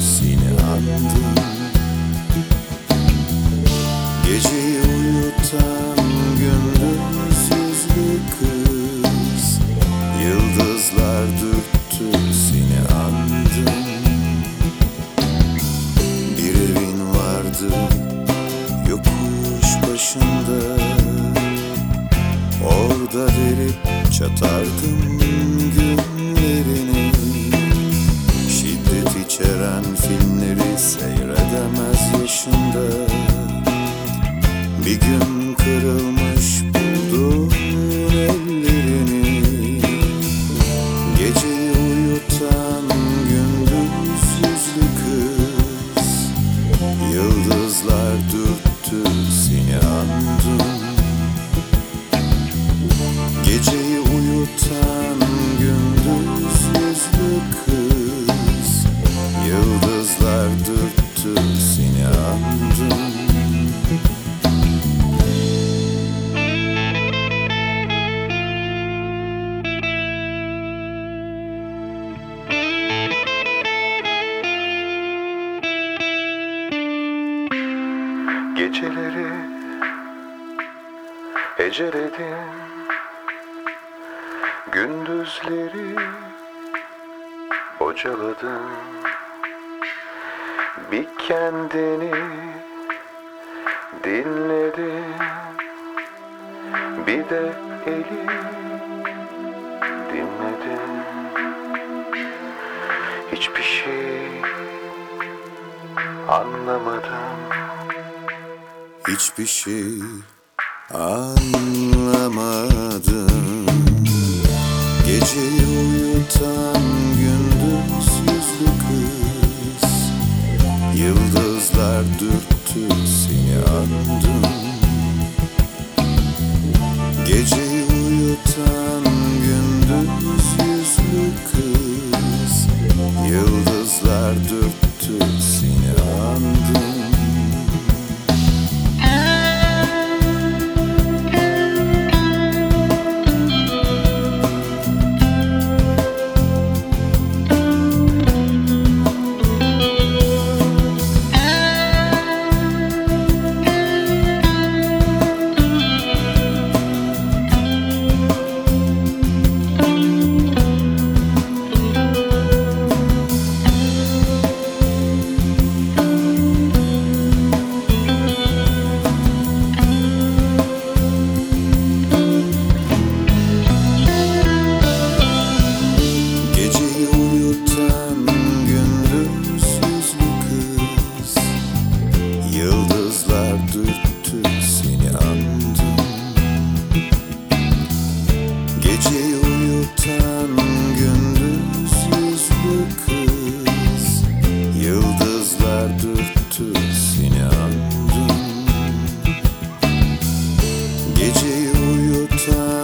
seni attım. Geceyi uyutan gündüz yüzlü kız. Yıldızlar dürttü seni andım. Bir evin vardı yokuş başında. Orada verip çatardım Bir gün kırılmış buldum ellerini. Geceyi uyutan gündüz yüzlü kız. Yıldızlar dürttü seni andım Geceyi uyutan gündüz yüzlü kız. Yıldızlar dürttü Geceleri eceledim Gündüzleri bocaladım. Bir kendini dinledim. Bir de eli dinledim. Hiçbir şey anlamadım Hiçbir şey anlamadım. Geceyi uyutan gündüz yüzlü kız. Yıldızlar dürttü seni andım. Geceyi Geceyi uyutan gündüz yüzlü kız. Yıldızlar dürttü seni andım Geceyi uyutan